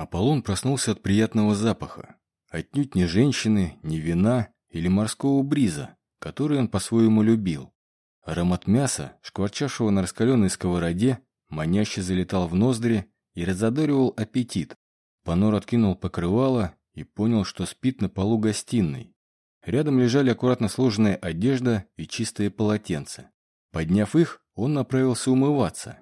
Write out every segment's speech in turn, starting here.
Аполлон проснулся от приятного запаха. Отнюдь не женщины, не вина или морского бриза, который он по-своему любил. Аромат мяса, шкварчавшего на раскаленной сковороде, маняще залетал в ноздри и разодоривал аппетит. Панор откинул покрывало и понял, что спит на полу гостиной. Рядом лежали аккуратно сложенная одежда и чистые полотенца. Подняв их, он направился умываться.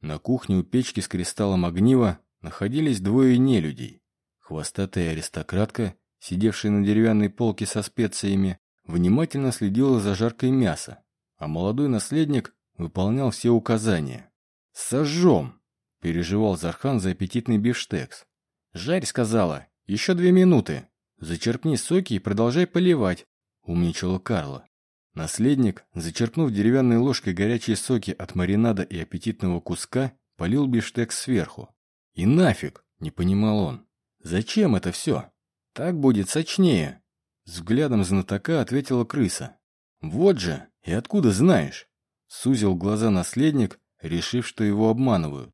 На кухне у печки с кристаллом огнива находились двое нелюдей. Хвостатая аристократка, сидевшая на деревянной полке со специями, внимательно следила за жаркой мяса, а молодой наследник выполнял все указания. «Сожжем!» – переживал Зархан за аппетитный бифштекс. «Жарь», – сказала, – «еще две минуты. Зачерпни соки и продолжай поливать», – умничала Карла. Наследник, зачерпнув деревянной ложкой горячие соки от маринада и аппетитного куска, полил бифштекс сверху. «И нафиг!» – не понимал он. «Зачем это все? Так будет сочнее!» Взглядом знатока ответила крыса. «Вот же! И откуда знаешь?» Сузил глаза наследник, решив, что его обманывают.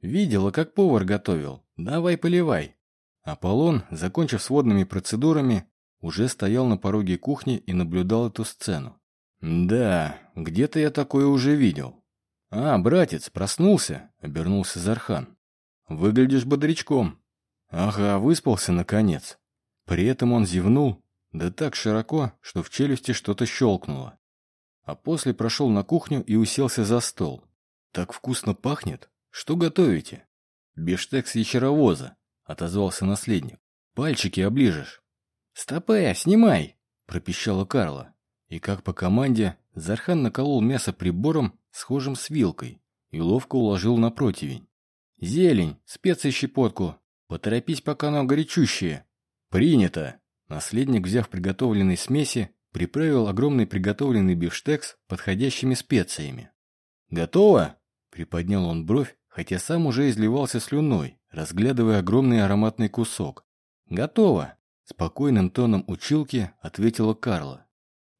«Видела, как повар готовил. Давай поливай!» Аполлон, закончив с водными процедурами, уже стоял на пороге кухни и наблюдал эту сцену. «Да, где-то я такое уже видел». «А, братец, проснулся?» — обернулся Зархан. Выглядишь бодрячком. Ага, выспался наконец. При этом он зевнул, да так широко, что в челюсти что-то щелкнуло. А после прошел на кухню и уселся за стол. Так вкусно пахнет. Что готовите? Бештекс ящеровоза, отозвался наследник. Пальчики оближешь. Стопе, снимай, пропищала Карла. И как по команде, Зархан наколол мясо прибором, схожим с вилкой, и ловко уложил на противень. «Зелень, специи щепотку. Поторопись, пока оно горячущее». «Принято!» Наследник, взяв приготовленные смеси, приправил огромный приготовленный бифштекс подходящими специями. «Готово?» – приподнял он бровь, хотя сам уже изливался слюной, разглядывая огромный ароматный кусок. «Готово!» – спокойным тоном училки ответила Карла.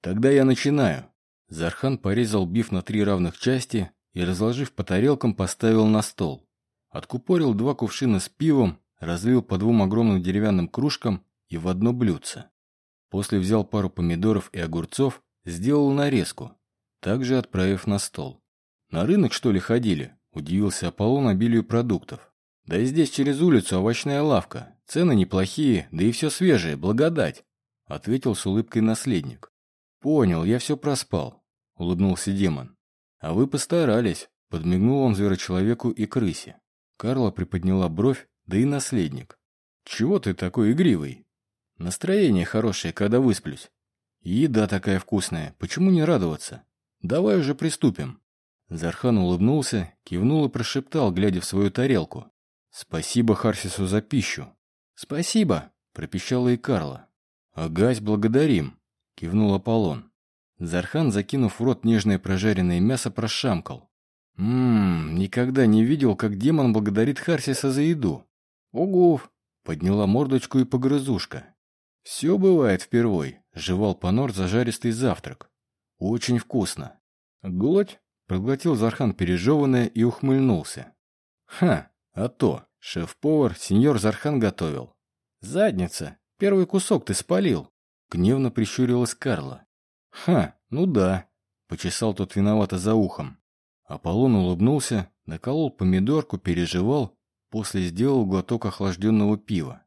«Тогда я начинаю». Зархан порезал биф на три равных части и, разложив по тарелкам, поставил на стол. Откупорил два кувшина с пивом, разлил по двум огромным деревянным кружкам и в одно блюдце. После взял пару помидоров и огурцов, сделал нарезку, также отправив на стол. «На рынок, что ли, ходили?» – удивился Аполлон обилию продуктов. «Да и здесь через улицу овощная лавка. Цены неплохие, да и все свежее, благодать», – ответил с улыбкой наследник. «Понял, я все проспал», – улыбнулся демон. «А вы постарались», – подмигнул он зверочеловеку и крысе. Карла приподняла бровь, да и наследник. «Чего ты такой игривый?» «Настроение хорошее, когда высплюсь. Еда такая вкусная, почему не радоваться? Давай уже приступим». Зархан улыбнулся, кивнул и прошептал, глядя в свою тарелку. «Спасибо Харсису за пищу». «Спасибо», — пропищала и Карла. «Агась, благодарим», — кивнул Аполлон. Зархан, закинув в рот нежное прожаренное мясо, прошамкал. Ммм, никогда не видел, как демон благодарит Харсиса за еду. Угув! Подняла мордочку и погрызушка. Все бывает впервой, жевал Панор зажаристый завтрак. Очень вкусно. Глоть! Проглотил Зархан пережеванное и ухмыльнулся. Ха, а то, шеф-повар сеньор Зархан готовил. Задница, первый кусок ты спалил. Гневно прищурилась Карла. Ха, ну да, почесал тот виновато за ухом. Аполлон улыбнулся, наколол помидорку, переживал, после сделал глоток охлажденного пива.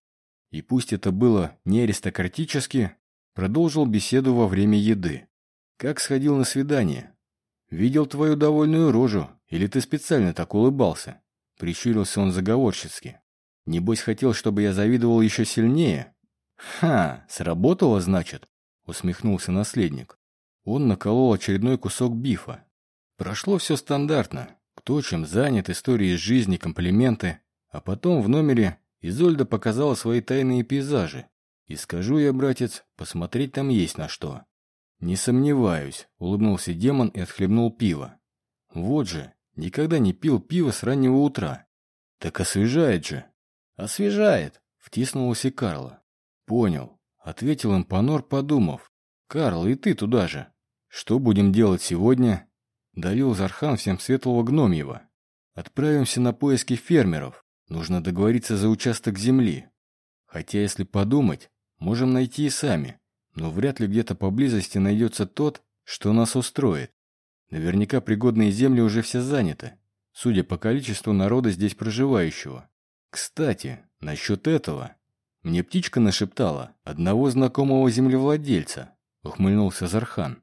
И пусть это было не аристократически, продолжил беседу во время еды. «Как сходил на свидание?» «Видел твою довольную рожу, или ты специально так улыбался?» Прищурился он заговорщицки. «Небось, хотел, чтобы я завидовал еще сильнее?» «Ха, сработало, значит?» Усмехнулся наследник. Он наколол очередной кусок бифа, Прошло все стандартно. Кто чем занят, истории из жизни, комплименты. А потом в номере Изольда показала свои тайные пейзажи. И скажу я, братец, посмотреть там есть на что. Не сомневаюсь, улыбнулся демон и отхлебнул пиво. Вот же, никогда не пил пиво с раннего утра. Так освежает же. Освежает, втиснулась и Карла. Понял, ответил импанор, подумав. Карл, и ты туда же. Что будем делать сегодня? Давил Зархан всем светлого гномьего. Отправимся на поиски фермеров. Нужно договориться за участок земли. Хотя, если подумать, можем найти и сами, но вряд ли где-то поблизости найдется тот, что нас устроит. Наверняка пригодные земли уже все заняты, судя по количеству народа здесь проживающего. Кстати, насчет этого. Мне птичка нашептала одного знакомого землевладельца, ухмыльнулся Зархан.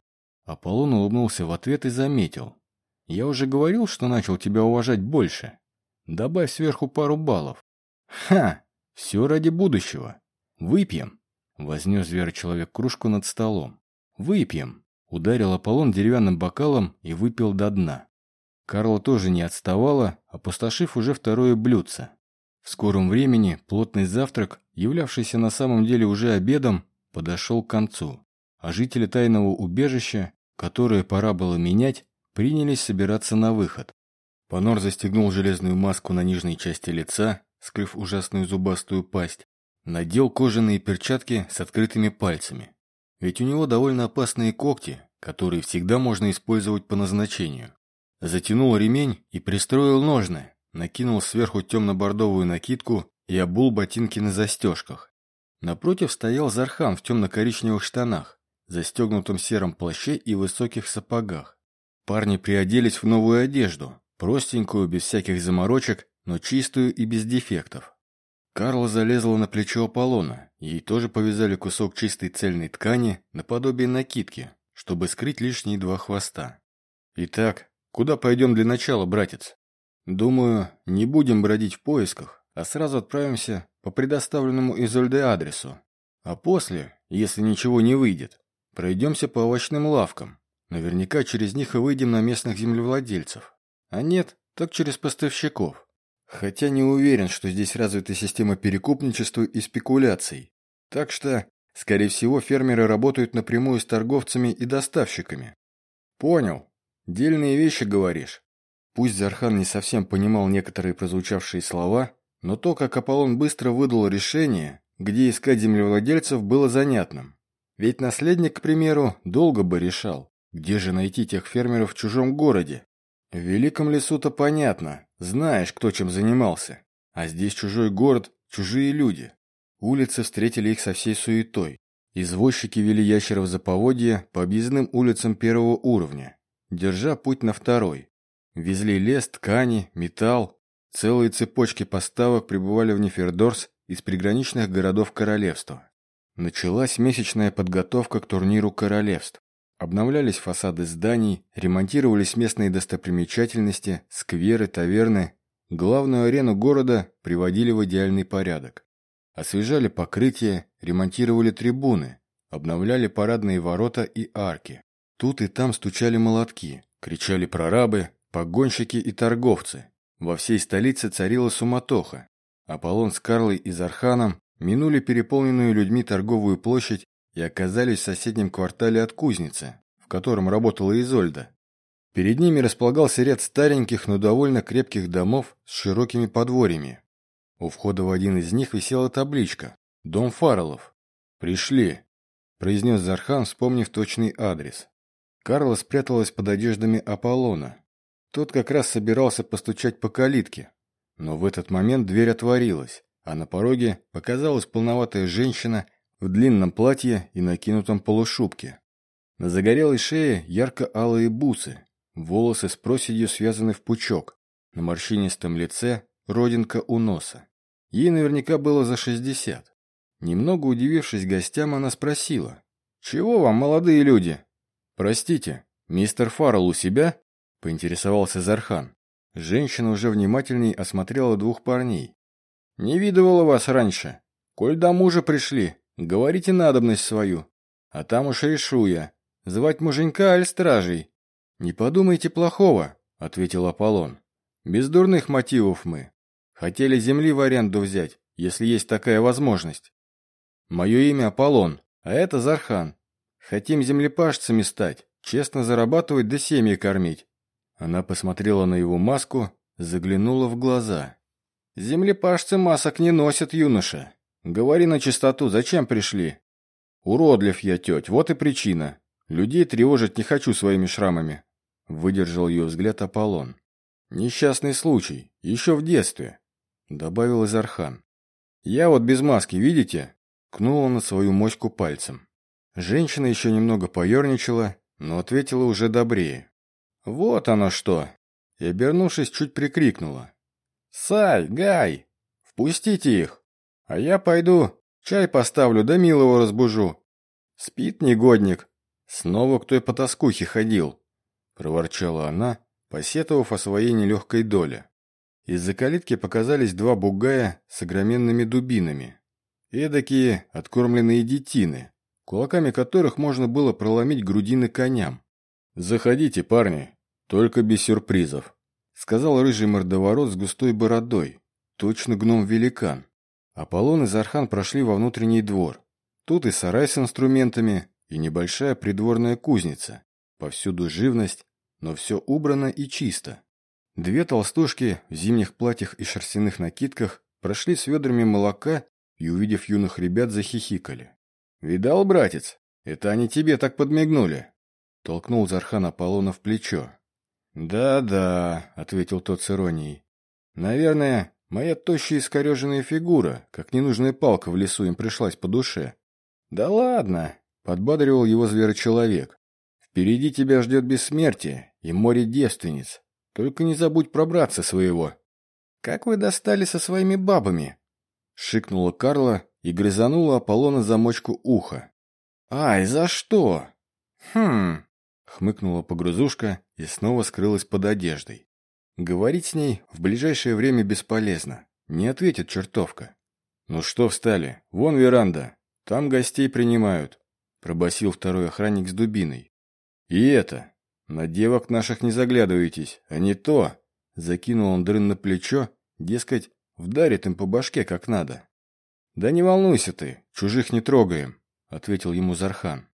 Аполлон улыбнулся в ответ и заметил. Я уже говорил, что начал тебя уважать больше. Добавь сверху пару баллов. Ха! Все ради будущего. Выпьем. Вознес зверь-человек кружку над столом. Выпьем. Ударил Аполлон деревянным бокалом и выпил до дна. Карла тоже не отставала, опустошив уже второе блюдце. В скором времени плотный завтрак, являвшийся на самом деле уже обедом, подошел к концу, а жители тайного убежища, которое пора было менять, принялись собираться на выход. Панор застегнул железную маску на нижней части лица, скрыв ужасную зубастую пасть, надел кожаные перчатки с открытыми пальцами. Ведь у него довольно опасные когти, которые всегда можно использовать по назначению. Затянул ремень и пристроил ножны, накинул сверху темно-бордовую накидку и обул ботинки на застежках. Напротив стоял Зархан в темно-коричневых штанах, застегнутом сером плаще и высоких сапогах. Парни приоделись в новую одежду, Простенькую, без всяких заморочек, но чистую и без дефектов. Карла залезла на плечо Аполлона, ей тоже повязали кусок чистой цельной ткани наподобие накидки, чтобы скрыть лишние два хвоста. «Итак, куда пойдем для начала, братец?» «Думаю, не будем бродить в поисках, а сразу отправимся по предоставленному Изольде адресу. А после, если ничего не выйдет, пройдемся по овощным лавкам. Наверняка через них и выйдем на местных землевладельцев. А нет, так через поставщиков. Хотя не уверен, что здесь развита система перекупничества и спекуляций. Так что, скорее всего, фермеры работают напрямую с торговцами и доставщиками. Понял. Дельные вещи говоришь. Пусть Зархан не совсем понимал некоторые прозвучавшие слова, но то, как Аполлон быстро выдал решение, где искать землевладельцев, было занятным. Ведь наследник, к примеру, долго бы решал, где же найти тех фермеров в чужом городе. В Великом лесу-то понятно, знаешь, кто чем занимался. А здесь чужой город, чужие люди. Улицы встретили их со всей суетой. Извозчики вели ящеров за поводья по объездным улицам первого уровня, держа путь на второй. Везли лес, ткани, металл. Целые цепочки поставок прибывали в Нефердорс из приграничных городов королевства. Началась месячная подготовка к турниру королевств. Обновлялись фасады зданий, ремонтировались местные достопримечательности, скверы, таверны. Главную арену города приводили в идеальный порядок. Освежали покрытие, ремонтировали трибуны, обновляли парадные ворота и арки. Тут и там стучали молотки, кричали прорабы, погонщики и торговцы. Во всей столице царила суматоха. Аполлон с Карлой и Зарханом минули переполненную людьми торговую площадь и оказались в соседнем квартале от кузницы, в котором работала Изольда. Перед ними располагался ряд стареньких, но довольно крепких домов с широкими подворьями. У входа в один из них висела табличка «Дом Фарреллов». «Пришли», – произнес Зархан, вспомнив точный адрес. Карла спряталась под одеждами Аполлона. Тот как раз собирался постучать по калитке. Но в этот момент дверь отворилась, а на пороге показалась полноватая женщина в длинном платье и накинутом полушубке. На загорелой шее ярко-алые бусы, волосы с проседью связаны в пучок, на морщинистом лице родинка у носа. Ей наверняка было за шестьдесят. Немного удивившись гостям, она спросила. «Чего вам, молодые люди?» «Простите, мистер Фаррелл у себя?» – поинтересовался Зархан. Женщина уже внимательней осмотрела двух парней. «Не видывала вас раньше. Коль до мужа пришли, Говорите надобность свою, а там уж решу я, звать муженька аль стражей. Не подумайте плохого, ответил Аполлон. Без дурных мотивов мы. Хотели земли в аренду взять, если есть такая возможность. Мое имя Аполлон, а это Зархан. Хотим землепашцами стать, честно зарабатывать да семьи кормить. Она посмотрела на его маску, заглянула в глаза. Землепашцы масок не носят, юноша. Говори на чистоту, зачем пришли? Уродлив я, теть, вот и причина. Людей тревожить не хочу своими шрамами. Выдержал ее взгляд Аполлон. Несчастный случай, еще в детстве. добавил Изархан. «Я вот без маски, видите?» Кнул на свою моську пальцем. Женщина еще немного поерничала, но ответила уже добрее. «Вот оно что!» И, обернувшись, чуть прикрикнула. «Сай, Гай, впустите их, а я пойду чай поставлю да милого разбужу. Спит негодник, снова к той потаскухе ходил», проворчала она, посетовав о своей нелегкой доле. Из-за калитки показались два бугая с огроменными дубинами. Эдакие откормленные детины, кулаками которых можно было проломить грудины коням. «Заходите, парни, только без сюрпризов», — сказал рыжий мордоворот с густой бородой, точно гном-великан. Аполлон и Зархан прошли во внутренний двор. Тут и сарай с инструментами, и небольшая придворная кузница. Повсюду живность, но все убрано и чисто. Две толстушки в зимних платьях и шерстяных накидках прошли с ведрами молока и, увидев юных ребят, захихикали. «Видал, братец? Это они тебе так подмигнули!» Толкнул Зархан Аполлона в плечо. «Да-да», — ответил тот с иронией. «Наверное, моя тощая искореженная фигура, как ненужная палка в лесу, им пришлась по душе». «Да ладно», — подбадривал его зверочеловек. «Впереди тебя ждет бессмертие и море девственниц, только не забудь пробраться своего. Как вы достали со своими бабами? Шикнула Карла и грызанула Аполлона замочку уха. Ай, за что? Хм, хмыкнула погрузушка и снова скрылась под одеждой. Говорить с ней в ближайшее время бесполезно. Не ответит чертовка. «Ну что встали? Вон веранда. Там гостей принимают», — пробасил второй охранник с дубиной. «И это, «На девок наших не заглядывайтесь, а не то!» Закинул он дрын на плечо, дескать, вдарит им по башке как надо. «Да не волнуйся ты, чужих не трогаем», — ответил ему Зархан.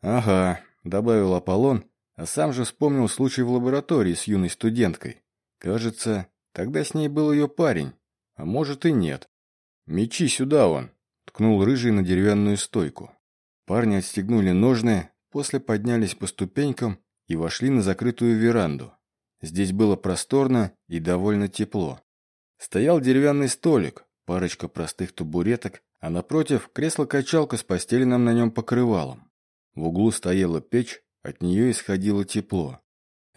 «Ага», — добавил Аполлон, а сам же вспомнил случай в лаборатории с юной студенткой. Кажется, тогда с ней был ее парень, а может и нет. «Мечи сюда он!» — ткнул рыжий на деревянную стойку. Парни отстегнули ножны, после поднялись по ступенькам и вошли на закрытую веранду. Здесь было просторно и довольно тепло. Стоял деревянный столик, парочка простых табуреток, а напротив кресло-качалка с постеленным на нем покрывалом. В углу стояла печь, от нее исходило тепло.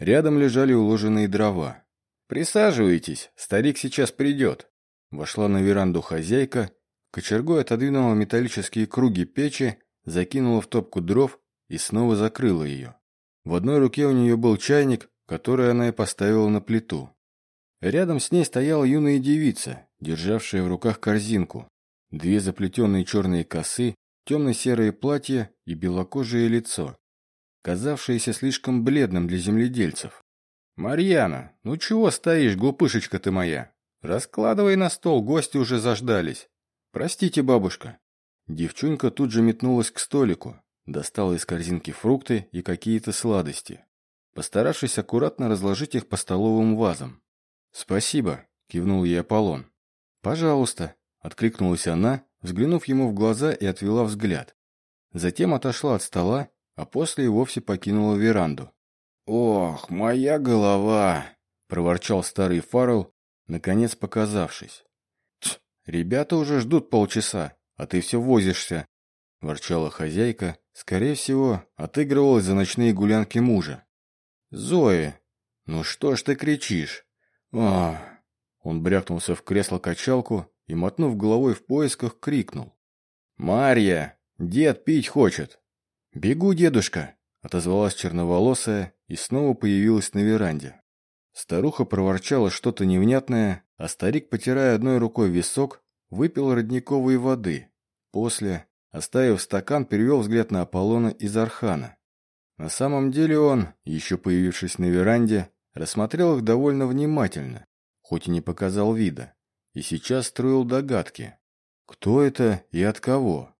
Рядом лежали уложенные дрова. «Присаживайтесь, старик сейчас придет». Вошла на веранду хозяйка, кочергой отодвинула металлические круги печи, закинула в топку дров и снова закрыла ее. В одной руке у нее был чайник, который она и поставила на плиту. Рядом с ней стояла юная девица, державшая в руках корзинку. Две заплетенные черные косы, темно-серое платье и белокожее лицо, казавшееся слишком бледным для земледельцев. «Марьяна, ну чего стоишь, глупышечка ты моя? Раскладывай на стол, гости уже заждались. Простите, бабушка». Девчонка тут же метнулась к столику, Достал из корзинки фрукты и какие-то сладости, постаравшись аккуратно разложить их по столовым вазам. «Спасибо», — кивнул ей Аполлон. «Пожалуйста», — откликнулась она, взглянув ему в глаза и отвела взгляд. Затем отошла от стола, а после и вовсе покинула веранду. «Ох, моя голова!» — проворчал старый Фаррелл, наконец показавшись. «Ть, ребята уже ждут полчаса, а ты все возишься», — ворчала хозяйка, Скорее всего, отыгрывалась за ночные гулянки мужа. «Зои, ну что ж ты кричишь?» «Ах!» Он брякнулся в кресло-качалку и, мотнув головой в поисках, крикнул. «Марья! Дед пить хочет!» «Бегу, дедушка!» — отозвалась черноволосая и снова появилась на веранде. Старуха проворчала что-то невнятное, а старик, потирая одной рукой висок, выпил родниковой воды. После, Оставив стакан, перевел взгляд на Аполлона из Архана. На самом деле он, еще появившись на веранде, рассмотрел их довольно внимательно, хоть и не показал вида, и сейчас строил догадки. Кто это и от кого?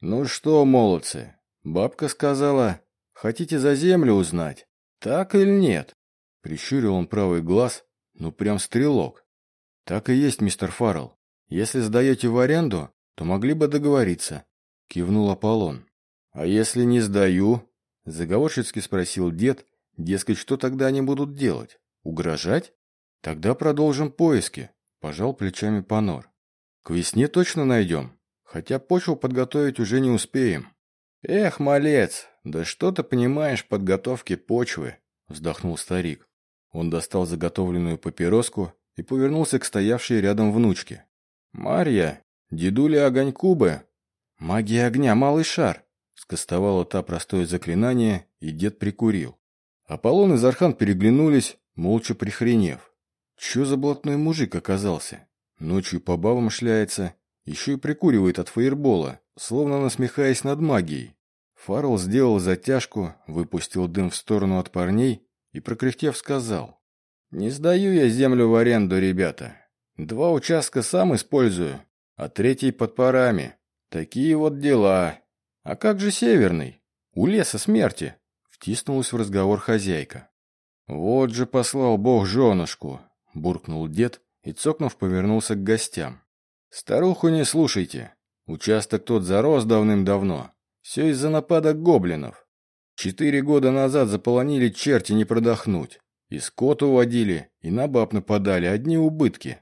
«Ну что, молодцы, бабка сказала, хотите за землю узнать, так или нет?» Прищурил он правый глаз, ну прям стрелок. «Так и есть, мистер Фаррелл. Если сдаете в аренду, то могли бы договориться. — кивнул Аполлон. «А если не сдаю?» — заговорщицки спросил дед. «Дескать, что тогда они будут делать? Угрожать? Тогда продолжим поиски», — пожал плечами Панор. К весне точно найдем, хотя почву подготовить уже не успеем. Эх, малец, да что ты понимаешь в подготовке почвы, вздохнул старик. Он достал заготовленную папироску и повернулся к стоявшей рядом внучке. «Марья, дедуля огоньку бы!» «Магия огня, малый шар!» Скостовала та простое заклинание, и дед прикурил. Аполлон и Зархан переглянулись, молча прихренев. Че за блатной мужик оказался? Ночью по бабам шляется, еще и прикуривает от фаербола, словно насмехаясь над магией. Фаррелл сделал затяжку, выпустил дым в сторону от парней и, прокряхтев, сказал. «Не сдаю я землю в аренду, ребята. Два участка сам использую, а третий под парами. Такие вот дела. А как же северный? У леса смерти!» Втиснулась в разговор хозяйка. «Вот же послал бог женушку!» – буркнул дед и, цокнув, повернулся к гостям. «Старуху не слушайте. Участок тот зарос давным-давно. Все из-за нападок гоблинов. Четыре года назад заполонили черти не продохнуть. И скот уводили, и на баб нападали, одни убытки.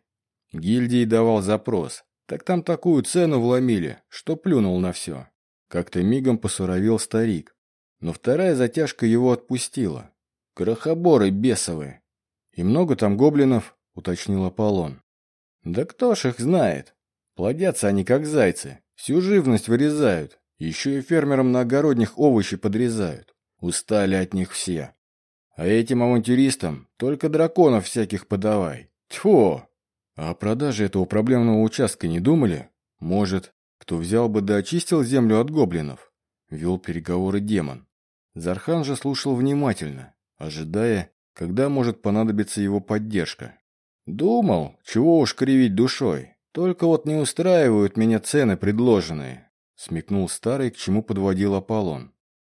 Гильдии давал запрос. Так там такую цену вломили, что плюнул на все. Как-то мигом посуровел старик. Но вторая затяжка его отпустила. Крохоборы бесовые. И много там гоблинов, уточнил Аполлон. Да кто ж их знает? Плодятся они как зайцы. Всю живность вырезают. Еще и фермерам на огородних овощи подрезают. Устали от них все. А этим авантюристам только драконов всяких подавай. Тьфу! А о продаже этого проблемного участка не думали? Может, кто взял бы да очистил землю от гоблинов? Вел переговоры демон. Зархан же слушал внимательно, ожидая, когда может понадобиться его поддержка. Думал, чего уж кривить душой. Только вот не устраивают меня цены предложенные. Смекнул старый, к чему подводил Аполлон.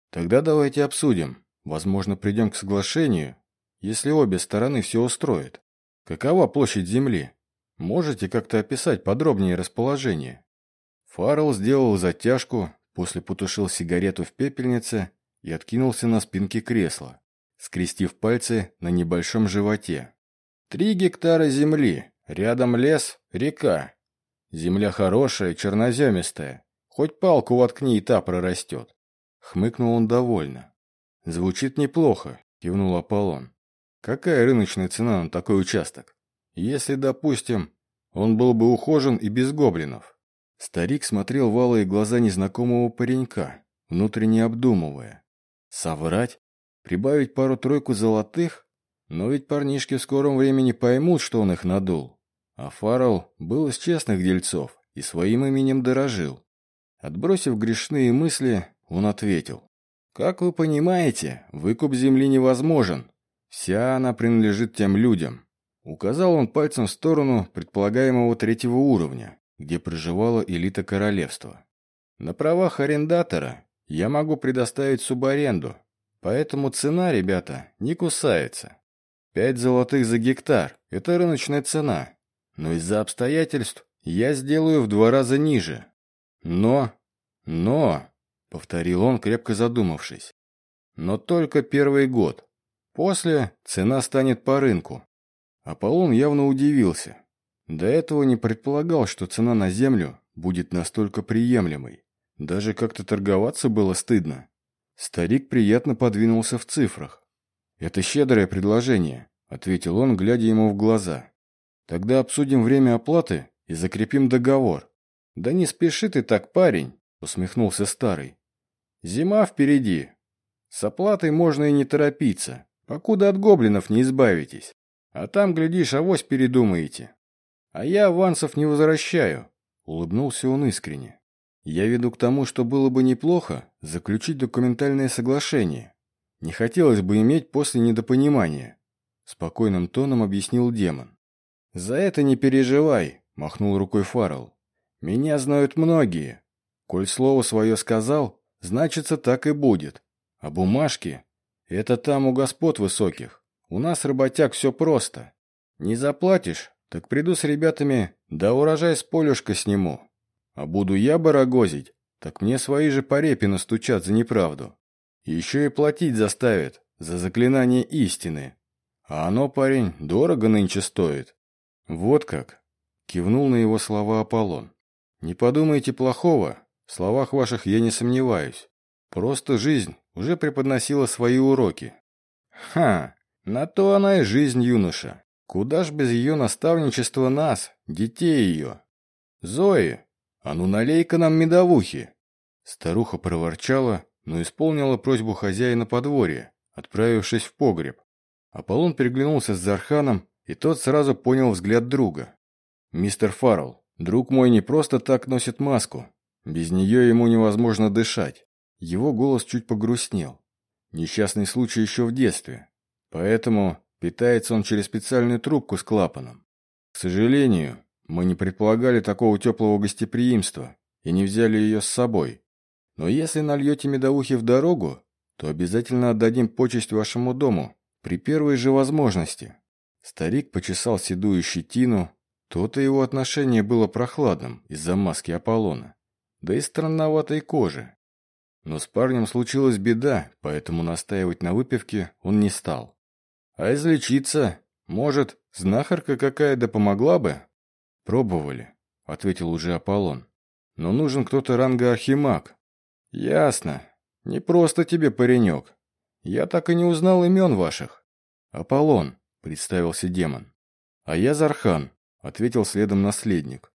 Тогда давайте обсудим. Возможно, придем к соглашению, если обе стороны все устроят. Какова площадь земли? Можете как-то описать подробнее расположение? Фаррелл сделал затяжку, после потушил сигарету в пепельнице и откинулся на спинке кресла, скрестив пальцы на небольшом животе. Три гектара земли, рядом лес, река. Земля хорошая, черноземистая. Хоть палку воткни, и та прорастет. Хмыкнул он довольно. «Звучит неплохо», – кивнул Аполлон. «Какая рыночная цена на такой участок? Если, допустим, он был бы ухожен и без гоблинов». Старик смотрел в алые глаза незнакомого паренька, внутренне обдумывая. «Соврать? Прибавить пару-тройку золотых? Но ведь парнишки в скором времени поймут, что он их надул. А Фаррелл был из честных дельцов и своим именем дорожил. Отбросив грешные мысли, он ответил. Как вы понимаете, выкуп земли невозможен. Вся она принадлежит тем людям. Указал он пальцем в сторону предполагаемого третьего уровня, где проживала элита королевства. На правах арендатора я могу предоставить субаренду, поэтому цена, ребята, не кусается. Пять золотых за гектар – это рыночная цена, но из-за обстоятельств я сделаю в два раза ниже. Но, но, — повторил он, крепко задумавшись. «Но только первый год. После цена станет по рынку». Аполлон явно удивился. До этого не предполагал, что цена на землю будет настолько приемлемой. Даже как-то торговаться было стыдно. Старик приятно подвинулся в цифрах. «Это щедрое предложение», — ответил он, глядя ему в глаза. «Тогда обсудим время оплаты и закрепим договор». «Да не спеши ты так, парень», — усмехнулся старый. Зима впереди. С оплатой можно и не торопиться, покуда от гоблинов не избавитесь. А там, глядишь, авось передумаете. А я авансов не возвращаю, улыбнулся он искренне. Я веду к тому, что было бы неплохо заключить документальное соглашение. Не хотелось бы иметь после недопонимания. Спокойным тоном объяснил демон. «За это не переживай», — махнул рукой Фаррелл. «Меня знают многие. Коль слово свое сказал, Значится, так и будет. А бумажки? Это там у господ высоких. У нас, работяг, все просто. Не заплатишь, так приду с ребятами, да урожай с полюшка сниму. А буду я барагозить, так мне свои же по репе настучат за неправду. Еще и платить заставят за заклинание истины. А оно, парень, дорого нынче стоит. Вот как. Кивнул на его слова Аполлон. «Не подумайте плохого. В словах ваших я не сомневаюсь. Просто жизнь уже преподносила свои уроки». «Ха! На то она и жизнь, юноша. Куда ж без ее наставничества нас, детей ее? Зои, а ну налей-ка нам медовухи!» Старуха проворчала, но исполнила просьбу хозяина подворья, отправившись в погреб. Аполлон переглянулся с Зарханом, и тот сразу понял взгляд друга. «Мистер Фаррелл, друг мой не просто так носит маску. Без нее ему невозможно дышать». Его голос чуть погрустнел. Несчастный случай еще в детстве. Поэтому питается он через специальную трубку с клапаном. К сожалению, мы не предполагали такого теплого гостеприимства и не взяли ее с собой. Но если нальете медовухи в дорогу, то обязательно отдадим почесть вашему дому при первой же возможности. Старик почесал седую щетину, то-то его отношение было прохладным из-за маски Аполлона, да и странноватой кожи. Но с парнем случилась беда, поэтому настаивать на выпивке он не стал. А излечиться, может, знахарка какая да помогла бы? Пробовали, ответил уже Аполлон. Но нужен кто-то ранга архимаг, «Ясно. Не просто тебе, паренек. Я так и не узнал имен ваших». «Аполлон», — представился демон. «А я Зархан», — ответил следом наследник.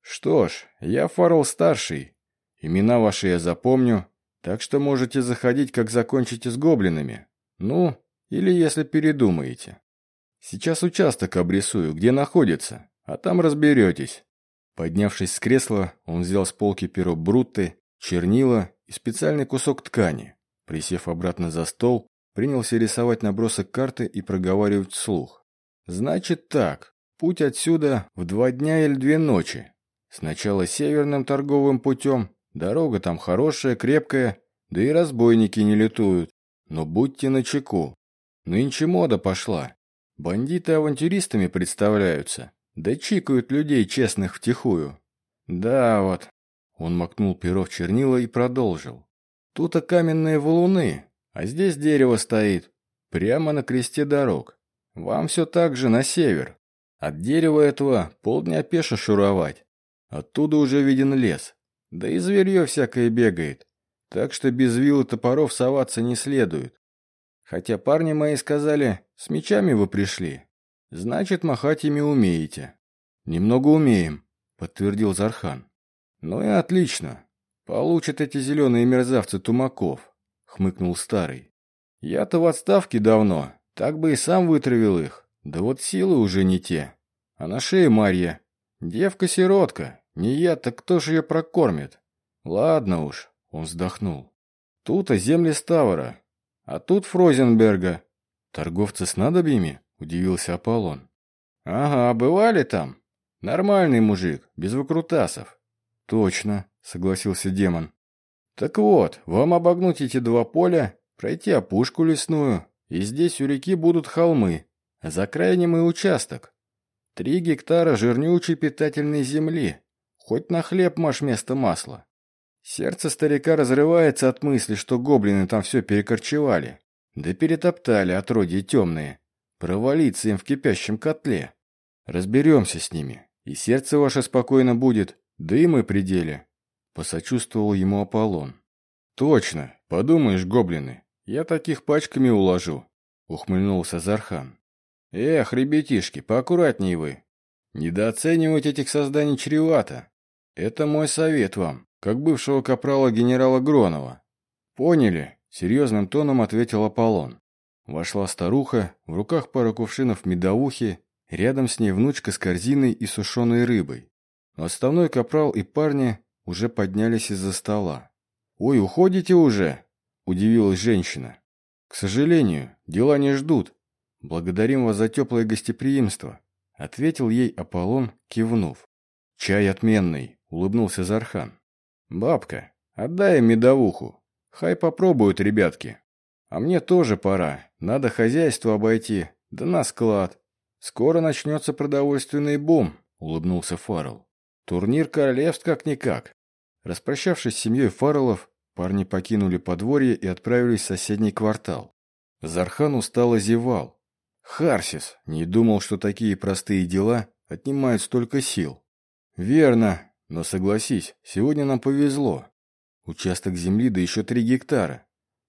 «Что ж, я Фаррелл-старший. Имена ваши я запомню, так что можете заходить, как закончите с гоблинами. Ну, или если передумаете. Сейчас участок обрисую, где находится, а там разберетесь». Поднявшись с кресла, он взял с полки перо Брутты, чернила и специальный кусок ткани. Присев обратно за стол, принялся рисовать набросок карты и проговаривать вслух. «Значит так, путь отсюда в два дня или две ночи. Сначала северным торговым путем, дорога там хорошая, крепкая, да и разбойники не летуют. Но будьте начеку. Нынче мода пошла. Бандиты авантюристами представляются, да чикают людей честных втихую. Да вот, он макнул перо в чернила и продолжил. Тут-то каменные валуны, а здесь дерево стоит. Прямо на кресте дорог. Вам все так же на север. От дерева этого полдня пешо шуровать. Оттуда уже виден лес. Да и зверье всякое бегает. Так что без вил и топоров соваться не следует. Хотя парни мои сказали, с мечами вы пришли. Значит, махать ими умеете. Немного умеем, подтвердил Зархан. «Ну и отлично. Получат эти зеленые мерзавцы тумаков», — хмыкнул старый. «Я-то в отставке давно, так бы и сам вытравил их. Да вот силы уже не те. А на шее Марья. Девка-сиротка. Не я, так кто ж ее прокормит? Ладно уж», — он вздохнул. «Тут-то земли Ставора, а тут Фрозенберга. Торговцы с надобьями?» — удивился Аполлон. «Ага, бывали там? Нормальный мужик, без выкрутасов. «Точно», — согласился демон. «Так вот, вам обогнуть эти два поля, пройти опушку лесную, и здесь у реки будут холмы, а за крайним и участок. Три гектара жирнючей питательной земли, хоть на хлеб маш вместо масла. Сердце старика разрывается от мысли, что гоблины там все перекорчевали, да перетоптали отродья темные. Провалиться им в кипящем котле. Разберемся с ними, и сердце ваше спокойно будет, да и мы пределе. Посочувствовал ему Аполлон. Точно, подумаешь, гоблины, я таких пачками уложу. Ухмыльнулся Зархан. Эх, ребятишки, поаккуратнее вы. Недооценивать этих созданий чревато. Это мой совет вам, как бывшего капрала генерала Гронова. Поняли? Серьезным тоном ответил Аполлон. Вошла старуха, в руках пара кувшинов медовухи, рядом с ней внучка с корзиной и сушеной рыбой. Но отставной капрал и парни уже поднялись из-за стола. «Ой, уходите уже?» – удивилась женщина. «К сожалению, дела не ждут. Благодарим вас за теплое гостеприимство», – ответил ей Аполлон, кивнув. «Чай отменный», – улыбнулся Зархан. «Бабка, отдай им медовуху. Хай попробуют ребятки. А мне тоже пора. Надо хозяйство обойти, да на склад. Скоро начнется продовольственный бум», – улыбнулся Фаррелл. Турнир королевств как-никак. Распрощавшись с семьей Фарреллов, парни покинули подворье и отправились в соседний квартал. Зархан устало зевал. Харсис не думал, что такие простые дела отнимает столько сил. Верно, но согласись, сегодня нам повезло. Участок земли, да еще три гектара.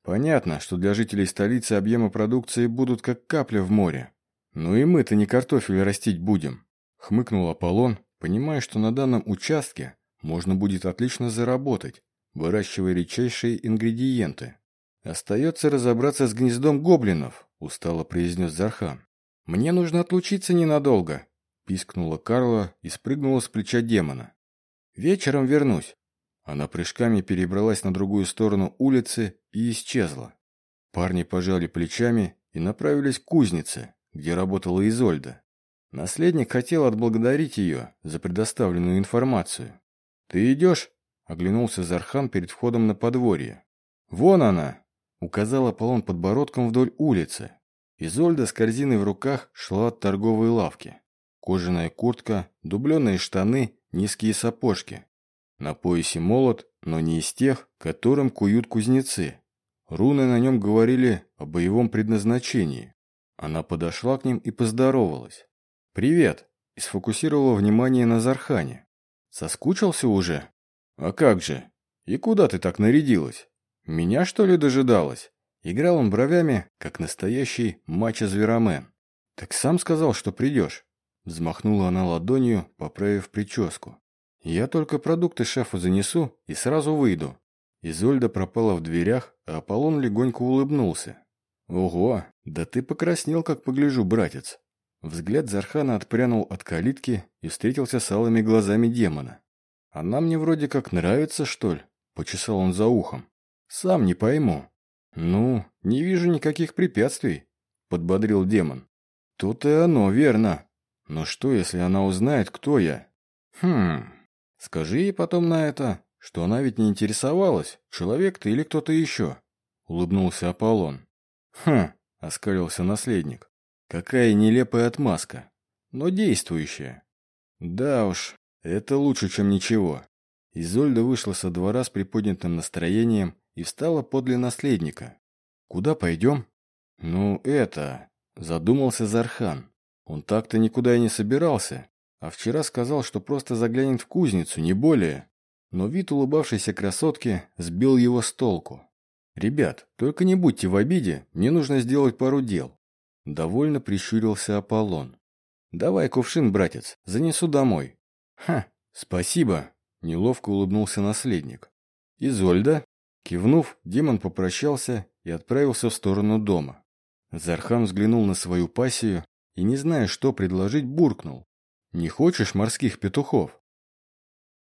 Понятно, что для жителей столицы объемы продукции будут как капля в море. Ну и мы-то не картофель растить будем. Хмыкнул Аполлон, понимая, что на данном участке можно будет отлично заработать, выращивая редчайшие ингредиенты. «Остается разобраться с гнездом гоблинов», – устало произнес Зархан. «Мне нужно отлучиться ненадолго», – пискнула Карла и спрыгнула с плеча демона. «Вечером вернусь». Она прыжками перебралась на другую сторону улицы и исчезла. Парни пожали плечами и направились к кузнице, где работала Изольда. Наследник хотел отблагодарить ее за предоставленную информацию. «Ты идешь?» – оглянулся Зархан перед входом на подворье. «Вон она!» – указал Аполлон подбородком вдоль улицы. Изольда с корзиной в руках шла от торговой лавки. Кожаная куртка, дубленые штаны, низкие сапожки. На поясе молот, но не из тех, которым куют кузнецы. Руны на нем говорили о боевом предназначении. Она подошла к ним и поздоровалась. «Привет!» и сфокусировала внимание на Зархане. «Соскучился уже?» «А как же? И куда ты так нарядилась? Меня, что ли, дожидалась?» Играл он бровями, как настоящий мачо-зверомен. «Так сам сказал, что придешь». Взмахнула она ладонью, поправив прическу. «Я только продукты шефу занесу и сразу выйду». Изольда пропала в дверях, а Аполлон легонько улыбнулся. «Ого, да ты покраснел, как погляжу, братец». Взгляд Зархана отпрянул от калитки и встретился с алыми глазами демона. «Она мне вроде как нравится, что ли?» – почесал он за ухом. «Сам не пойму». «Ну, не вижу никаких препятствий», – подбодрил демон. «Тут и оно, верно. Но что, если она узнает, кто я?» «Хм, Скажи ей потом на это, что она ведь не интересовалась, человек ты или кто-то еще. Улыбнулся Аполлон. Хм, оскалился наследник. Какая нелепая отмазка, но действующая. Да уж, это лучше, чем ничего. Изольда вышла со двора с приподнятым настроением и встала подле наследника. «Куда пойдем?» «Ну, это...» – задумался Зархан. Он так-то никуда и не собирался, а вчера сказал, что просто заглянет в кузницу, не более. Но вид улыбавшейся красотки сбил его с толку. «Ребят, только не будьте в обиде, мне нужно сделать пару дел». Довольно прищурился Аполлон. «Давай кувшин, братец, занесу домой». «Ха, спасибо», – неловко улыбнулся наследник. «Изольда?» Кивнув, демон попрощался и отправился в сторону дома. Зархан взглянул на свою пассию и, не зная, что предложить, буркнул. Не хочешь морских петухов?